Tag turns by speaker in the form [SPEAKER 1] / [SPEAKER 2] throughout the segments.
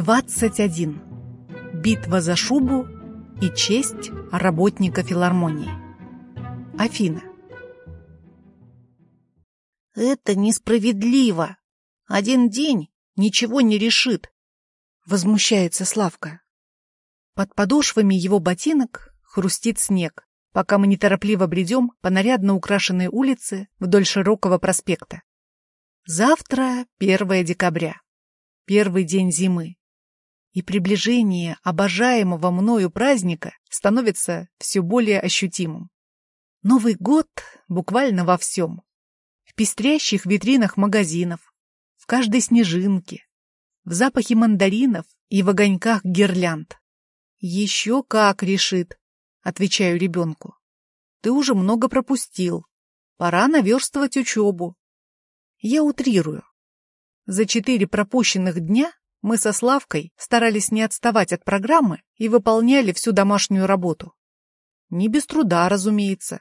[SPEAKER 1] 21. Битва за шубу и честь работника филармонии. Афина.
[SPEAKER 2] Это несправедливо. Один день ничего не решит.
[SPEAKER 1] Возмущается Славка. Под подошвами его ботинок хрустит снег, пока мы неторопливо бредем по нарядно украшенной улице вдоль широкого проспекта. Завтра 1 декабря, первый день зимы и приближение обожаемого мною праздника становится все более ощутимым. Новый год буквально во всем. В пестрящих витринах магазинов, в каждой снежинке, в запахе мандаринов и в огоньках гирлянд. Еще как решит, отвечаю ребенку. Ты уже много пропустил. Пора наверстывать учебу. Я утрирую. За четыре пропущенных дня мы со Славкой старались не отставать от программы и выполняли всю домашнюю работу. Не без труда, разумеется.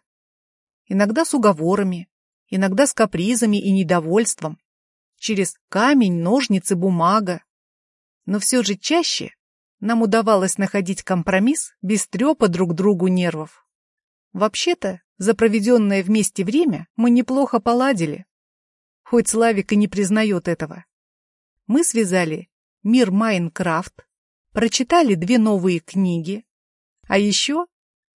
[SPEAKER 1] Иногда с уговорами, иногда с капризами и недовольством. Через камень, ножницы, бумага. Но все же чаще нам удавалось находить компромисс без трепа друг другу нервов. Вообще-то, за проведенное вместе время мы неплохо поладили. Хоть Славик и не признает этого. Мы связали мир Майнкрафт, прочитали две новые книги, а еще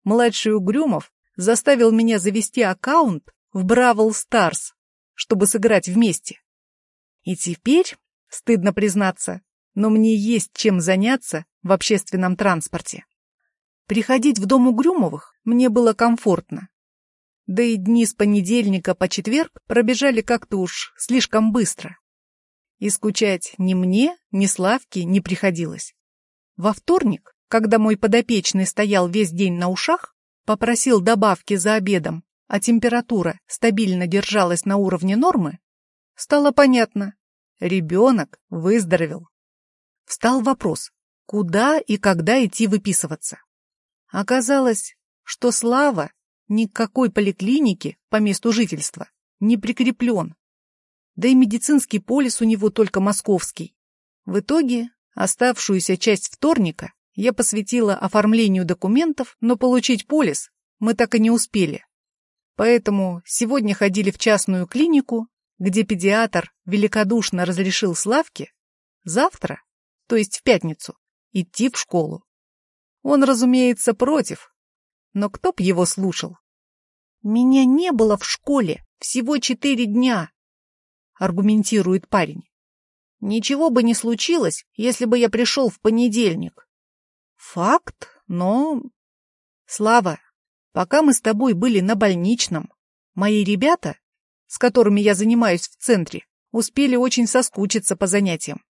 [SPEAKER 1] младший Угрюмов заставил меня завести аккаунт в Бравл Старс, чтобы сыграть вместе. И теперь, стыдно признаться, но мне есть чем заняться в общественном транспорте. Приходить в дом Угрюмовых мне было комфортно. Да и дни с понедельника по четверг пробежали как-то уж слишком быстро. И скучать ни мне, ни Славке не приходилось. Во вторник, когда мой подопечный стоял весь день на ушах, попросил добавки за обедом, а температура стабильно держалась на уровне нормы, стало понятно. Ребенок выздоровел. Встал вопрос, куда и когда идти выписываться. Оказалось, что Слава ни к какой поликлинике по месту жительства не прикреплен да и медицинский полис у него только московский. В итоге оставшуюся часть вторника я посвятила оформлению документов, но получить полис мы так и не успели. Поэтому сегодня ходили в частную клинику, где педиатр великодушно разрешил Славке завтра, то есть в пятницу, идти в школу. Он, разумеется, против, но кто б его слушал? Меня не было в школе всего четыре дня, аргументирует парень. Ничего бы не случилось, если бы я пришел в понедельник. Факт, но... Слава, пока мы с тобой были на больничном, мои ребята, с которыми я занимаюсь в центре, успели очень соскучиться по занятиям.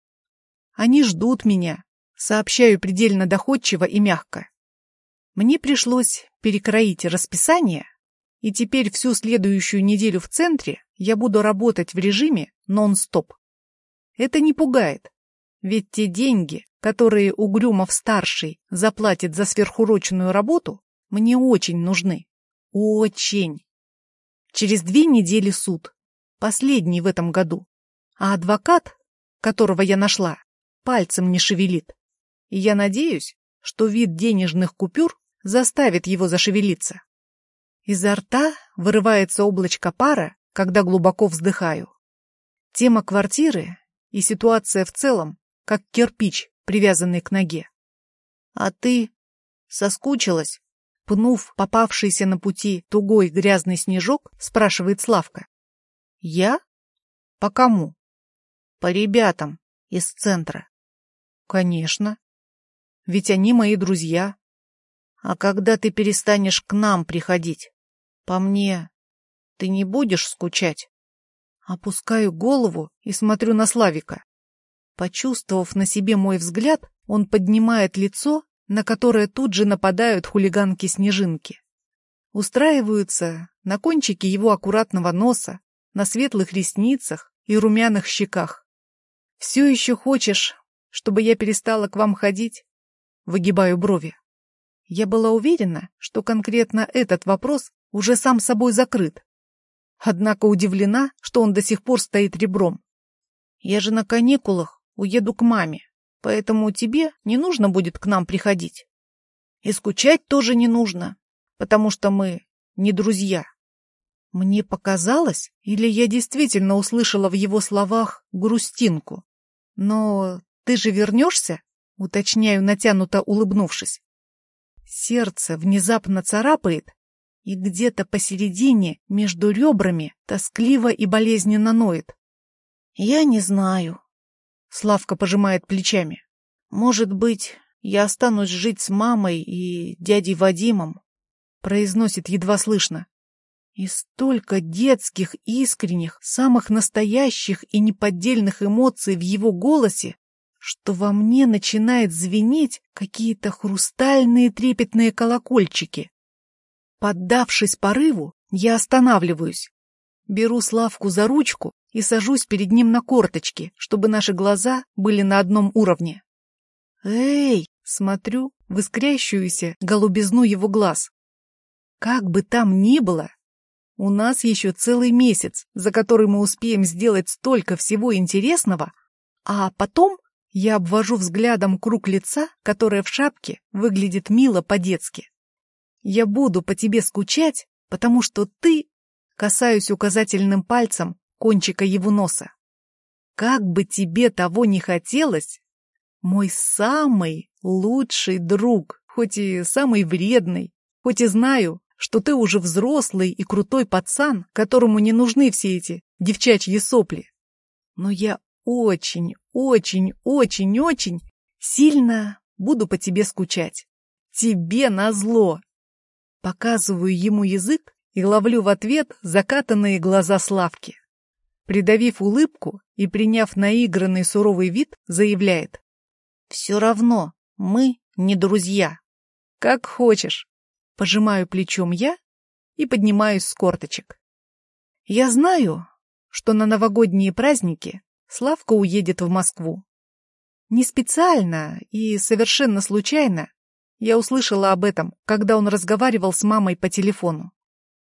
[SPEAKER 1] Они ждут меня, сообщаю предельно доходчиво и мягко. Мне пришлось перекроить расписание, и теперь всю следующую неделю в центре я буду работать в режиме нон-стоп. Это не пугает, ведь те деньги, которые Угрюмов-старший заплатит за сверхурочную работу, мне очень нужны. Очень. Через две недели суд, последний в этом году, а адвокат, которого я нашла, пальцем не шевелит. И я надеюсь, что вид денежных купюр заставит его зашевелиться. Изо рта вырывается облачко пара, когда глубоко вздыхаю. Тема квартиры и ситуация в целом, как кирпич, привязанный к ноге. А ты соскучилась? Пнув попавшийся на пути тугой грязный снежок, спрашивает Славка. Я? По кому? По ребятам из центра. Конечно. Ведь они мои друзья. А когда ты перестанешь к нам приходить? По мне, ты не будешь скучать? Опускаю голову и смотрю на Славика. Почувствовав на себе мой взгляд, он поднимает лицо, на которое тут же нападают хулиганки-снежинки. Устраиваются на кончике его аккуратного носа, на светлых ресницах и румяных щеках. «Все еще хочешь, чтобы я перестала к вам ходить?» Выгибаю брови. Я была уверена, что конкретно этот вопрос уже сам собой закрыт. Однако удивлена, что он до сих пор стоит ребром. Я же на каникулах уеду к маме.
[SPEAKER 2] поэтому тебе не нужно будет к нам приходить. И скучать тоже не нужно, потому что мы не друзья. Мне показалось, или я действительно услышала в его словах грустинку. Но ты же вернешься? Уточняю, натянуто улыбнувшись. Сердце внезапно царапает, и где-то посередине, между ребрами, тоскливо и болезненно ноет. Я не знаю. Славка пожимает плечами. Может быть, я останусь жить с мамой и дядей Вадимом, произносит едва слышно. И столько детских, искренних, самых настоящих и неподдельных эмоций в его голосе, что во мне начинает звенеть какие-то хрустальные трепетные колокольчики. Поддавшись порыву, я останавливаюсь. Беру Славку за ручку и сажусь перед ним на корточки, чтобы наши глаза были на одном уровне. «Эй!» — смотрю в искрящуюся голубизну его глаз. Как бы там ни было, у нас еще целый месяц, за который мы успеем сделать столько всего интересного, а потом я обвожу взглядом круг лица, которое в шапке выглядит мило по-детски. Я буду по тебе скучать, потому что ты... Касаюсь указательным пальцем кончика его носа. Как бы тебе того не хотелось, мой самый лучший друг, хоть и самый вредный, хоть и знаю, что ты уже взрослый и крутой пацан, которому не нужны все эти девчачьи сопли. Но я очень, очень, очень, очень сильно буду по тебе скучать. Тебе назло. Показываю ему язык и ловлю в ответ закатанные глаза Славки. Придавив улыбку и приняв наигранный суровый вид, заявляет. «Все равно мы не друзья. Как хочешь». Пожимаю плечом я и поднимаюсь с корточек. Я знаю, что на новогодние праздники Славка уедет в Москву. Не специально и совершенно случайно я услышала об этом, когда он разговаривал с мамой по телефону.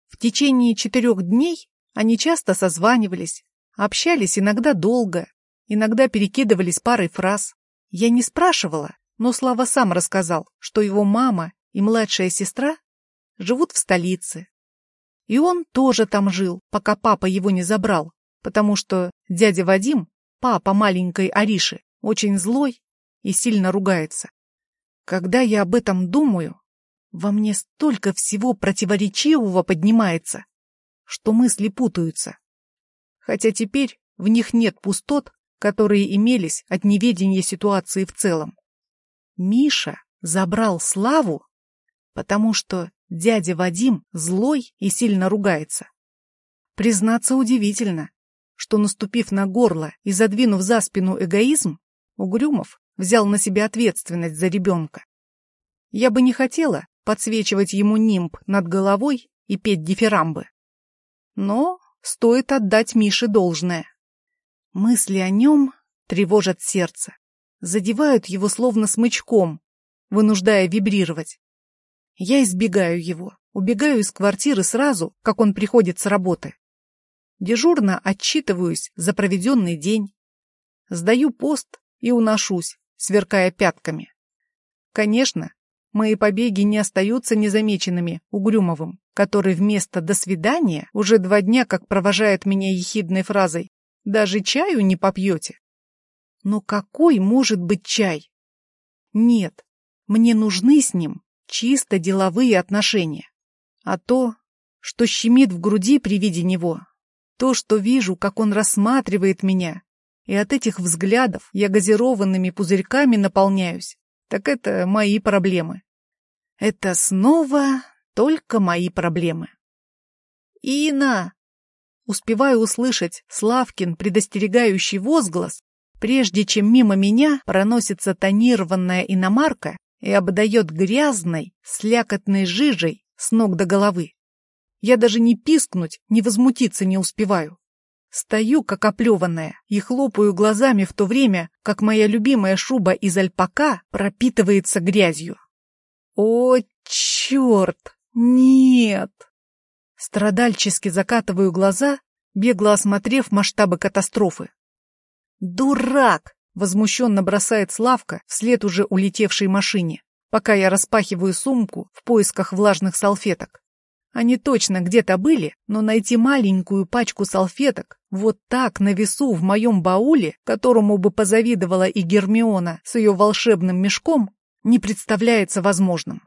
[SPEAKER 2] В течение четырех дней они часто созванивались, общались иногда долго, иногда перекидывались парой фраз. Я не спрашивала, но Слава сам рассказал, что его мама и младшая сестра живут в столице. И он тоже там жил, пока папа его не забрал, потому что дядя Вадим, папа маленькой Ариши, очень злой и сильно ругается. Когда я об этом думаю, во мне столько всего противоречивого поднимается, что мысли путаются. Хотя теперь в них нет пустот, которые имелись от неведения ситуации в целом. Миша забрал славу потому что дядя Вадим злой и сильно ругается. Признаться удивительно, что, наступив на горло и задвинув за спину эгоизм, Угрюмов взял на себя ответственность за ребенка. Я бы не хотела подсвечивать ему нимб над головой и петь дифирамбы. Но стоит отдать Мише должное. Мысли о нем тревожат сердце, задевают его словно смычком, вынуждая вибрировать. Я избегаю его, убегаю из квартиры сразу, как он приходит с работы. Дежурно отчитываюсь за проведенный день. Сдаю пост и уношусь, сверкая пятками. Конечно, мои побеги не остаются незамеченными Угрюмовым, который вместо «до свидания» уже два дня как провожает меня ехидной фразой «даже чаю не попьете». Но какой может быть чай? Нет, мне нужны с ним чисто деловые отношения. А то, что щемит в груди при виде него, то, что вижу, как он рассматривает меня, и от этих взглядов я газированными пузырьками наполняюсь, так это мои проблемы. Это снова только мои проблемы. «Ина!» Успеваю услышать Славкин предостерегающий возглас, прежде чем мимо меня проносится тонированная иномарка и обдает грязной, слякотной жижей с ног до головы. Я даже не пискнуть, не возмутиться не успеваю. Стою, как оплеванная, и хлопаю глазами в то время, как моя любимая шуба из альпака пропитывается грязью. О, черт! Нет! Страдальчески закатываю глаза, бегло осмотрев масштабы катастрофы. Дурак!
[SPEAKER 1] возмущенно бросает Славка вслед уже улетевшей машине, пока я распахиваю сумку в поисках влажных салфеток. Они точно где-то были, но найти маленькую пачку салфеток вот так на весу в моем бауле, которому бы позавидовала и Гермиона с ее волшебным мешком, не представляется возможным.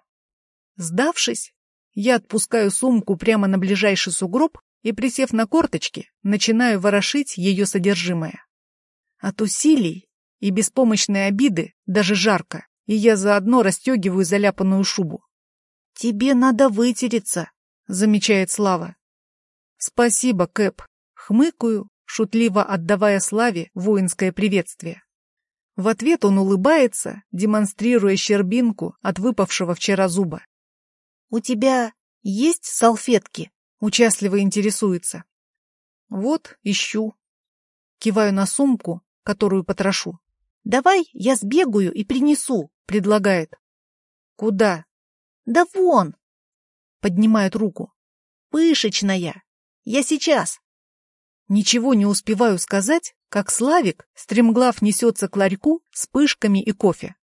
[SPEAKER 1] Сдавшись, я отпускаю сумку прямо на ближайший сугроб и, присев на корточки, начинаю ворошить ее содержимое. От усилий и беспомощной обиды даже жарко, и я заодно расстегиваю заляпанную шубу.
[SPEAKER 2] «Тебе надо вытереться», замечает Слава. Спасибо, Кэп. Хмыкаю, шутливо отдавая Славе воинское приветствие. В ответ он улыбается, демонстрируя щербинку от выпавшего вчера зуба.
[SPEAKER 1] «У тебя есть салфетки?» — участливо интересуется. «Вот, ищу». Киваю на сумку, которую потрошу.
[SPEAKER 2] «Давай я сбегаю и принесу», — предлагает.
[SPEAKER 1] «Куда?»
[SPEAKER 2] «Да вон,
[SPEAKER 1] Поднимает руку.
[SPEAKER 2] «Пышечная! Я сейчас!»
[SPEAKER 1] Ничего не успеваю сказать, как Славик, стремглав, несется к ларьку с пышками и кофе.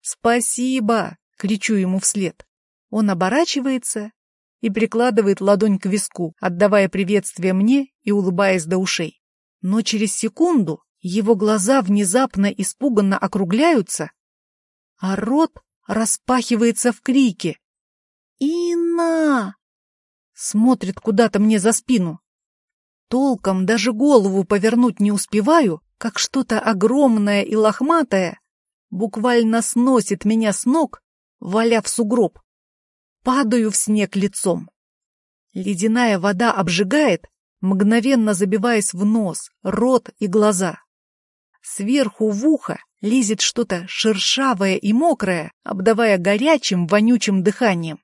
[SPEAKER 1] «Спасибо!» — кричу ему вслед. Он оборачивается и прикладывает ладонь к виску, отдавая приветствие мне и улыбаясь до ушей. Но через секунду его глаза внезапно испуганно округляются, а рот распахивается в крике.
[SPEAKER 2] «Инна!»
[SPEAKER 1] Смотрит куда-то мне за спину. Толком даже голову повернуть не успеваю, как что-то огромное и лохматое буквально сносит меня с ног, валя в сугроб. Падаю в снег лицом. Ледяная вода обжигает, мгновенно забиваясь в нос, рот и глаза. Сверху в ухо лезет что-то шершавое и мокрое, обдавая горячим, вонючим дыханием.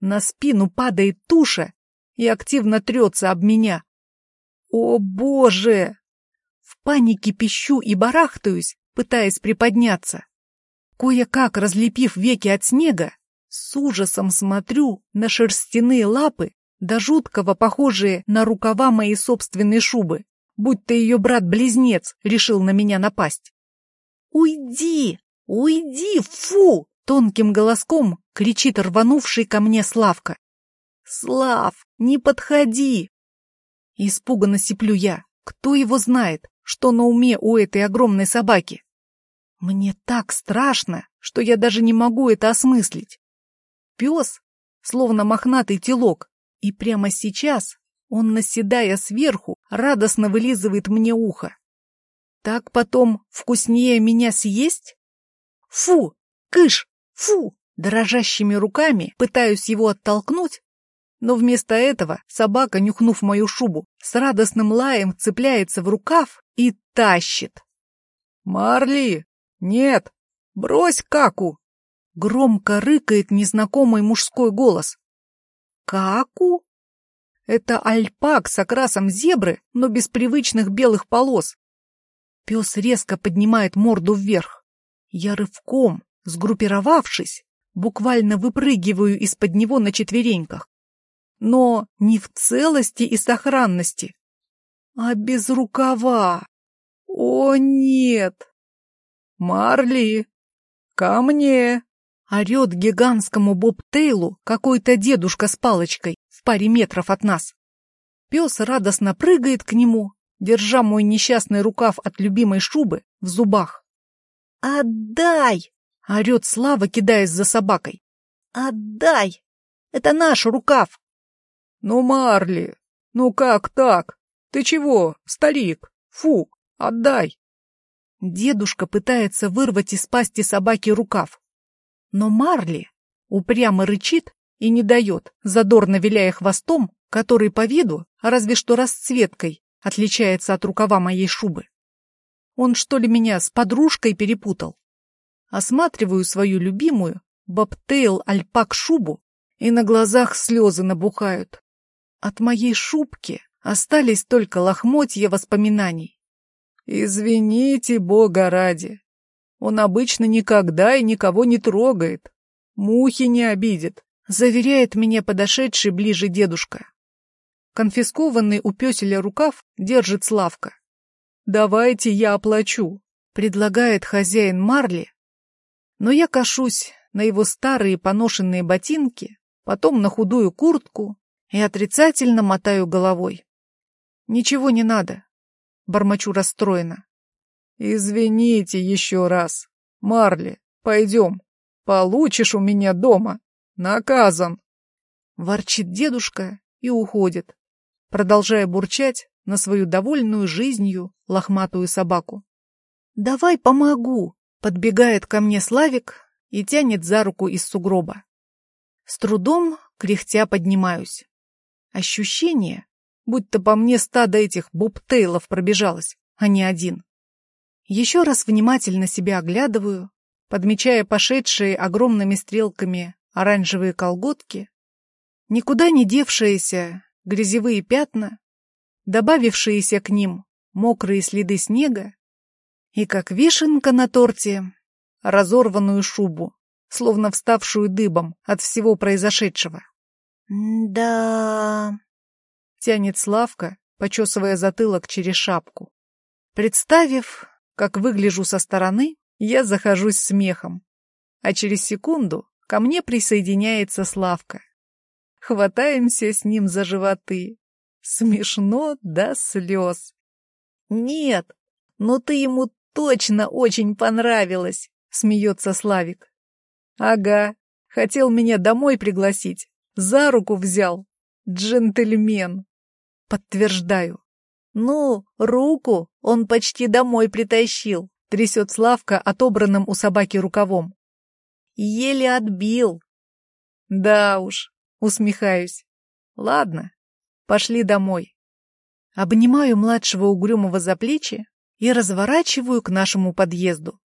[SPEAKER 1] На спину падает туша и активно трется об меня. О, боже! В панике пищу и барахтаюсь, пытаясь приподняться. Кое-как разлепив веки от снега, с ужасом смотрю на шерстяные лапы, до жуткого похожие на рукава моей собственной шубы, будто ее брат-близнец решил на меня напасть. «Уйди! Уйди! Фу!» Тонким голоском кричит рванувший ко мне Славка. «Слав, не подходи!» Испуганно сиплю я. Кто его знает, что на уме у этой огромной собаки? Мне так страшно, что я даже не могу это осмыслить. Пес, словно мохнатый телок, и прямо сейчас он, наседая сверху, радостно вылизывает мне ухо. Так потом вкуснее меня съесть? Фу, кыш, Фу! Дрожащими руками пытаюсь его оттолкнуть, но вместо этого собака, нюхнув мою шубу, с радостным лаем цепляется в рукав и тащит. «Марли! Нет! Брось каку!» Громко рыкает незнакомый мужской голос. «Каку?» Это альпак с окрасом зебры, но без привычных белых полос. Пес резко поднимает морду вверх. Я рывком, Сгруппировавшись, буквально выпрыгиваю из-под него на четвереньках. Но не в целости и сохранности, а без рукава. О, нет! Марли, ко мне! Орет гигантскому бобтейлу какой-то дедушка с палочкой в паре метров от нас. Пес радостно прыгает к нему, держа мой несчастный рукав от любимой шубы в зубах. «Отдай!» Орет Слава, кидаясь за собакой. «Отдай! Это наш рукав!» «Ну, Марли, ну как так? Ты чего, старик? Фу, отдай!» Дедушка пытается вырвать из пасти собаки рукав. Но Марли упрямо рычит и не дает, задорно виляя хвостом, который по виду, разве что расцветкой, отличается от рукава моей шубы. Он что ли меня с подружкой перепутал? Осматриваю свою любимую бобтейл альпак шубу, и на глазах слезы набухают. От моей шубки остались только лохмотья воспоминаний. Извините, Бога ради. Он обычно никогда и никого не трогает. Мухи не обидит, заверяет меня подошедший ближе дедушка. Конфискованный у пёселя рукав держит Славка. Давайте я оплачу. предлагает хозяин Марли, но я кашусь на его старые поношенные ботинки, потом на худую куртку и отрицательно мотаю головой. Ничего не надо, бормочу расстроенно.
[SPEAKER 2] Извините еще раз. Марли, пойдем. Получишь у меня дома. Наказан.
[SPEAKER 1] Ворчит дедушка и уходит, продолжая бурчать на свою довольную жизнью лохматую собаку. «Давай помогу!» — подбегает ко мне Славик и тянет за руку из сугроба. С трудом, кряхтя, поднимаюсь. Ощущение, будто по мне стадо этих бобтейлов пробежалось, а не один. Еще раз внимательно себя оглядываю, подмечая пошедшие огромными стрелками оранжевые колготки, никуда не девшиеся грязевые пятна, добавившиеся к ним мокрые следы снега и, как вишенка на торте, разорванную шубу, словно вставшую дыбом от всего произошедшего. «Да...» — тянет Славка, почесывая затылок через шапку. Представив, как выгляжу со стороны, я захожусь смехом, а через секунду ко мне присоединяется Славка. Хватаемся с ним за животы. Смешно до слез. «Нет, но ты ему точно очень понравилась», — смеется Славик. «Ага, хотел меня домой пригласить, за руку взял. Джентльмен». Подтверждаю. «Ну, руку он почти домой притащил», — трясет Славка отобранным у собаки рукавом. «Еле отбил». «Да уж, Усмехаюсь. Ладно, пошли домой. Обнимаю младшего угрюмого за плечи и разворачиваю к нашему подъезду.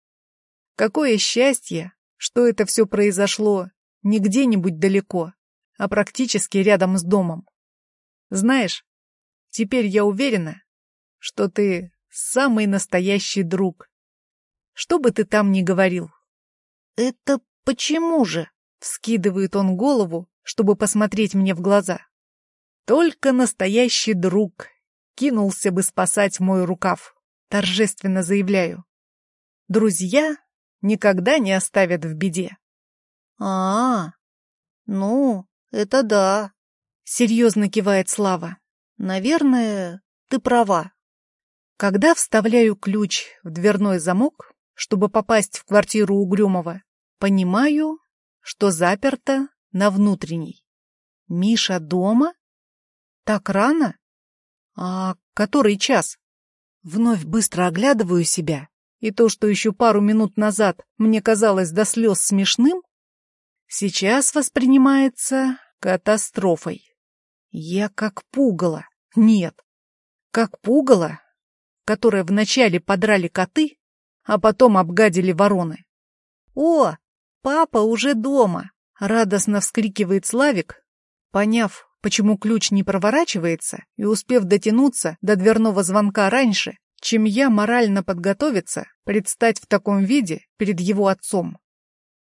[SPEAKER 1] Какое счастье, что это все произошло не где-нибудь далеко, а практически рядом с домом. Знаешь, теперь я уверена, что ты самый настоящий друг. Что бы ты там ни говорил. Это почему же? Вскидывает он голову чтобы посмотреть мне в глаза. Только настоящий друг кинулся бы спасать мой рукав, торжественно заявляю. Друзья никогда не оставят в беде. А, -а ну, это да, серьезно кивает Слава. Наверное, ты права. Когда вставляю ключ в дверной замок, чтобы попасть в квартиру Угрюмова, понимаю, что заперто на внутренний. Миша дома? Так рано? А который час? Вновь быстро оглядываю себя, и то, что еще пару минут назад мне казалось до слез смешным, сейчас воспринимается катастрофой. Я как пугало. Нет, как пугало, которое вначале подрали коты, а потом обгадили вороны. «О, папа уже дома!» Радостно вскрикивает Славик, поняв, почему ключ не проворачивается, и успев дотянуться до дверного звонка раньше, чем я морально подготовиться предстать в таком виде перед его отцом.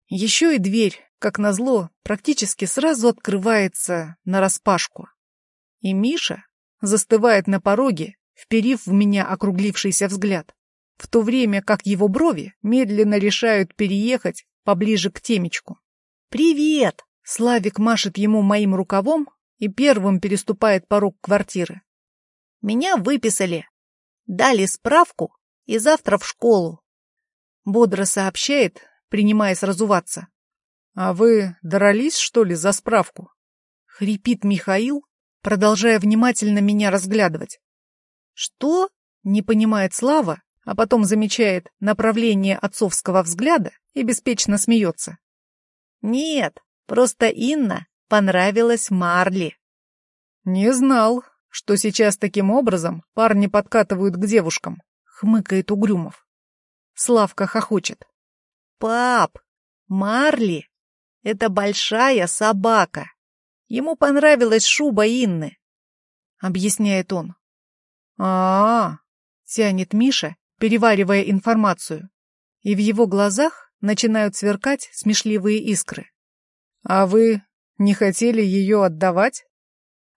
[SPEAKER 1] Еще и дверь, как назло, практически сразу открывается нараспашку. И Миша застывает на пороге, вперив в меня округлившийся взгляд, в то время как его брови медленно решают переехать поближе к темечку. «Привет!» Славик машет ему моим рукавом и первым переступает порог квартиры. «Меня выписали. Дали справку и завтра в школу». Бодро сообщает, принимаясь разуваться. «А вы дрались, что ли, за справку?» Хрипит Михаил, продолжая внимательно меня разглядывать. «Что?» — не понимает Слава, а потом замечает направление отцовского взгляда и беспечно смеется. Нет, просто Инна понравилась Марли. Не знал, что сейчас таким образом парни подкатывают к девушкам, хмыкает Угрюмов. Славка хохочет. Пап, Марли — это большая собака. Ему понравилась шуба Инны, объясняет он. А, -а, -а тянет Миша, переваривая информацию. И в его глазах начинают сверкать смешливые искры. А вы не хотели ее отдавать?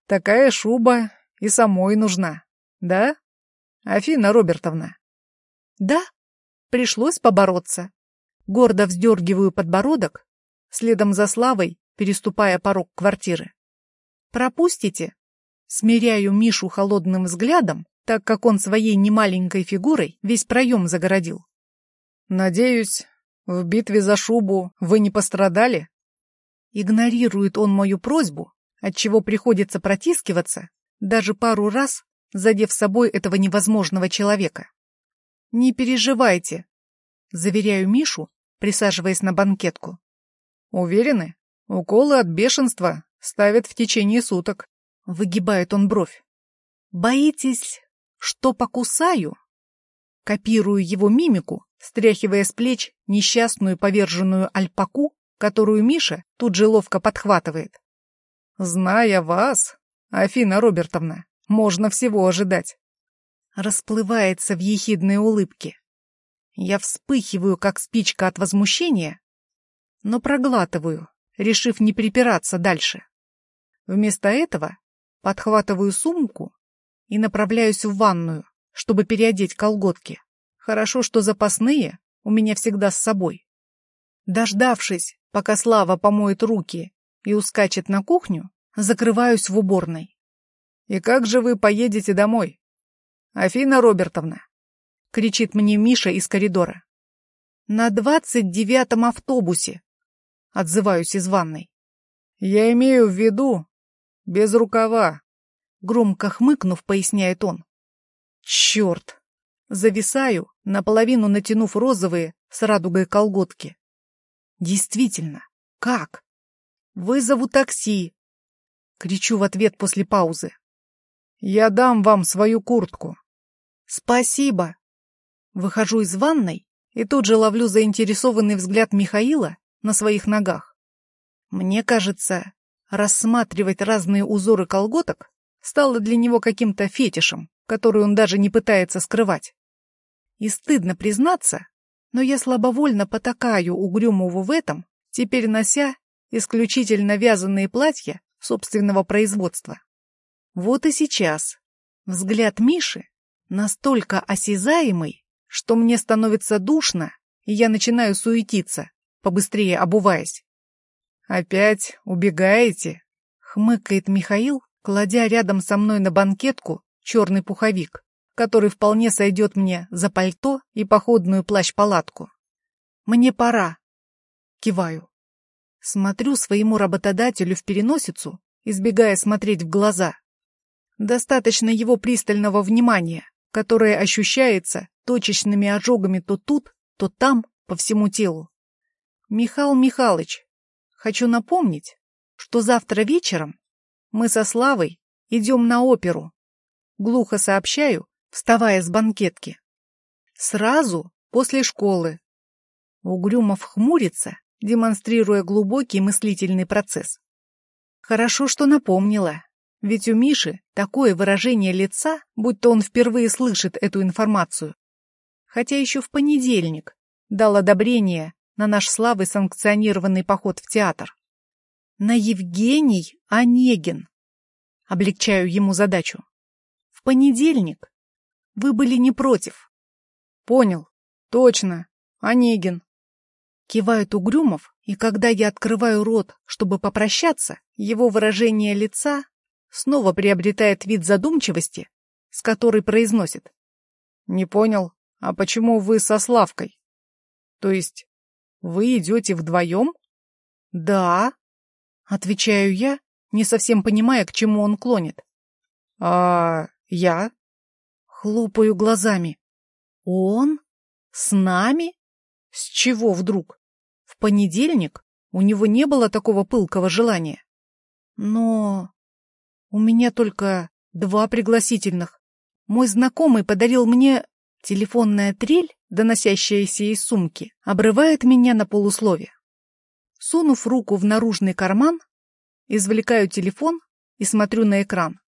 [SPEAKER 1] Такая шуба и самой нужна, да? Афина Робертовна. Да, пришлось побороться. Гордо вздергиваю подбородок, следом за Славой, переступая порог квартиры. «Пропустите?» Смиряю Мишу холодным взглядом, так как он своей немаленькой фигурой весь проем загородил.
[SPEAKER 2] «Надеюсь, в битве за шубу вы не пострадали?»
[SPEAKER 1] Игнорирует он мою просьбу, отчего приходится протискиваться, даже пару раз задев собой этого невозможного человека. «Не переживайте», — заверяю Мишу, присаживаясь на банкетку.
[SPEAKER 2] «Уверены? Уколы от бешенства ставят в течение суток», —
[SPEAKER 1] выгибает он бровь. «Боитесь, что покусаю?» Копирую его мимику, стряхивая с плеч несчастную поверженную альпаку, которую Миша тут же ловко подхватывает.
[SPEAKER 2] «Зная вас, Афина Робертовна, можно всего ожидать».
[SPEAKER 1] Расплывается в ехидной улыбке. Я вспыхиваю, как спичка от возмущения, но проглатываю, решив не припираться дальше. Вместо этого подхватываю сумку и направляюсь в ванную, чтобы переодеть колготки. Хорошо, что запасные у меня всегда с собой. Дождавшись, пока Слава помоет руки и ускачет на кухню, закрываюсь в уборной.
[SPEAKER 2] «И как же вы поедете домой?» «Афина Робертовна!»
[SPEAKER 1] — кричит мне Миша из коридора. «На двадцать девятом автобусе!» — отзываюсь из ванной.
[SPEAKER 2] «Я имею в виду без рукава!»
[SPEAKER 1] Громко хмыкнув, поясняет он. «Черт!» Зависаю, наполовину натянув розовые с радугой колготки. Действительно, как? Вызову такси. Кричу в ответ после паузы.
[SPEAKER 2] Я дам вам свою куртку.
[SPEAKER 1] Спасибо. Выхожу из ванной и тут же ловлю заинтересованный взгляд Михаила на своих ногах. Мне кажется, рассматривать разные узоры колготок стало для него каким-то фетишем, который он даже не пытается скрывать. И стыдно признаться, но я слабовольно потакаю угрюмову в этом, теперь нося исключительно вязаные платья собственного производства. Вот и сейчас взгляд Миши настолько осязаемый, что мне становится душно, и я начинаю суетиться, побыстрее обуваясь.
[SPEAKER 2] «Опять убегаете?»
[SPEAKER 1] — хмыкает Михаил, кладя рядом со мной на банкетку черный пуховик который вполне сойдет мне за пальто и походную плащ-палатку. Мне пора. Киваю. Смотрю своему работодателю в переносицу, избегая смотреть в глаза. Достаточно его пристального внимания, которое ощущается точечными ожогами то тут, то там, по всему телу. Михаил Михайлович, хочу напомнить, что завтра вечером мы со Славой идем на оперу. Глухо сообщаю, вставая с банкетки. Сразу после школы. Угрюмов хмурится, демонстрируя глубокий мыслительный процесс. Хорошо, что напомнила, ведь у Миши такое выражение лица, будто он впервые слышит эту информацию. Хотя еще в понедельник дал одобрение на наш славый санкционированный поход в театр. На Евгений Онегин. Облегчаю ему задачу. В понедельник вы были не против.
[SPEAKER 2] Понял. Точно. Онегин.
[SPEAKER 1] Кивает Угрюмов, и когда я открываю рот, чтобы попрощаться, его выражение лица снова приобретает вид задумчивости, с которой произносит.
[SPEAKER 2] Не понял. А почему вы со Славкой? То есть вы идете вдвоем?
[SPEAKER 1] Да. Отвечаю я, не совсем понимая, к чему он клонит.
[SPEAKER 2] А я?
[SPEAKER 1] Хлопаю глазами. Он? С нами? С чего вдруг? В понедельник у него не было такого пылкого желания. Но у меня только два пригласительных. Мой знакомый подарил мне телефонная трель, доносящаяся из сумки, обрывает меня на полуслове. Сунув руку в наружный карман, извлекаю телефон и смотрю на экран.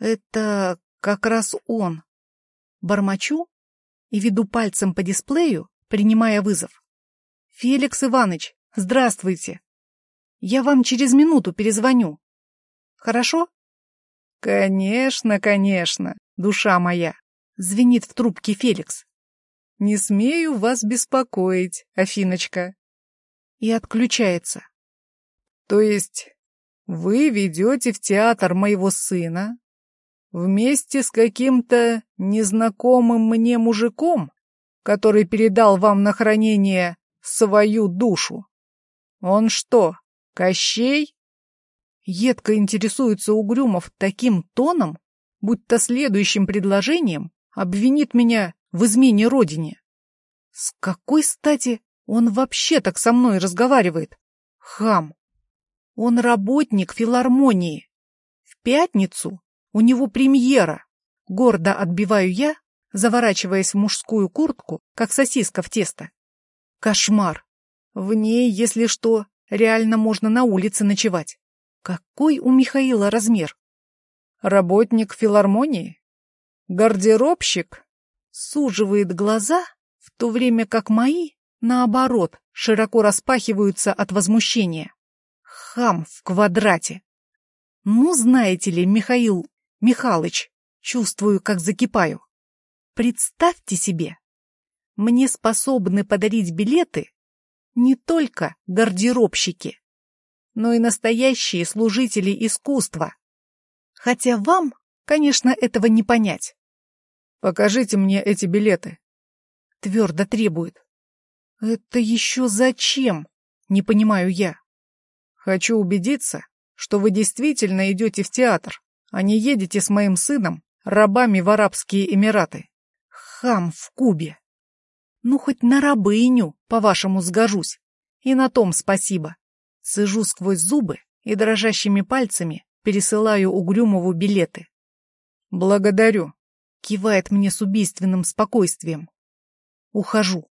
[SPEAKER 1] Это как раз он. Бормочу и веду пальцем по дисплею, принимая вызов. «Феликс Иванович, здравствуйте! Я вам через минуту перезвоню. Хорошо?»
[SPEAKER 2] «Конечно, конечно, душа моя!»
[SPEAKER 1] — звенит в трубке Феликс.
[SPEAKER 2] не смею вас беспокоить, Афиночка. И отключается. То есть вы ведете в театр моего сына вместе с каким-то незнакомым мне мужиком, который передал вам на хранение свою душу? Он что, Кощей? Едко интересуется Угрюмов таким тоном, будто следующим предложением обвинит меня в измене родине. С какой стати он вообще так со мной разговаривает? Хам. Он работник филармонии. В пятницу у него премьера. Гордо отбиваю я, заворачиваясь в мужскую куртку, как сосиска в тесто. Кошмар. В ней, если что, реально можно на улице ночевать. Какой у Михаила размер? Работник филармонии? Гардеробщик? Суживает глаза, в то время как мои, наоборот, широко распахиваются от возмущения. Хам в квадрате. Ну, знаете ли, Михаил Михалыч, чувствую, как закипаю. Представьте себе, мне способны подарить билеты не только гардеробщики, но и настоящие служители искусства. Хотя вам, конечно, этого не понять. Покажите мне эти билеты. Твердо требует. Это еще зачем? Не понимаю я. Хочу убедиться, что вы действительно идете в театр, а не едете с моим сыном рабами в Арабские Эмираты. Хам в Кубе. Ну, хоть на рабыню, по-вашему, сгожусь. И на том спасибо. Сижу сквозь зубы и дрожащими пальцами пересылаю Угрюмову билеты. «Благодарю», — кивает мне с убийственным спокойствием. Ухожу.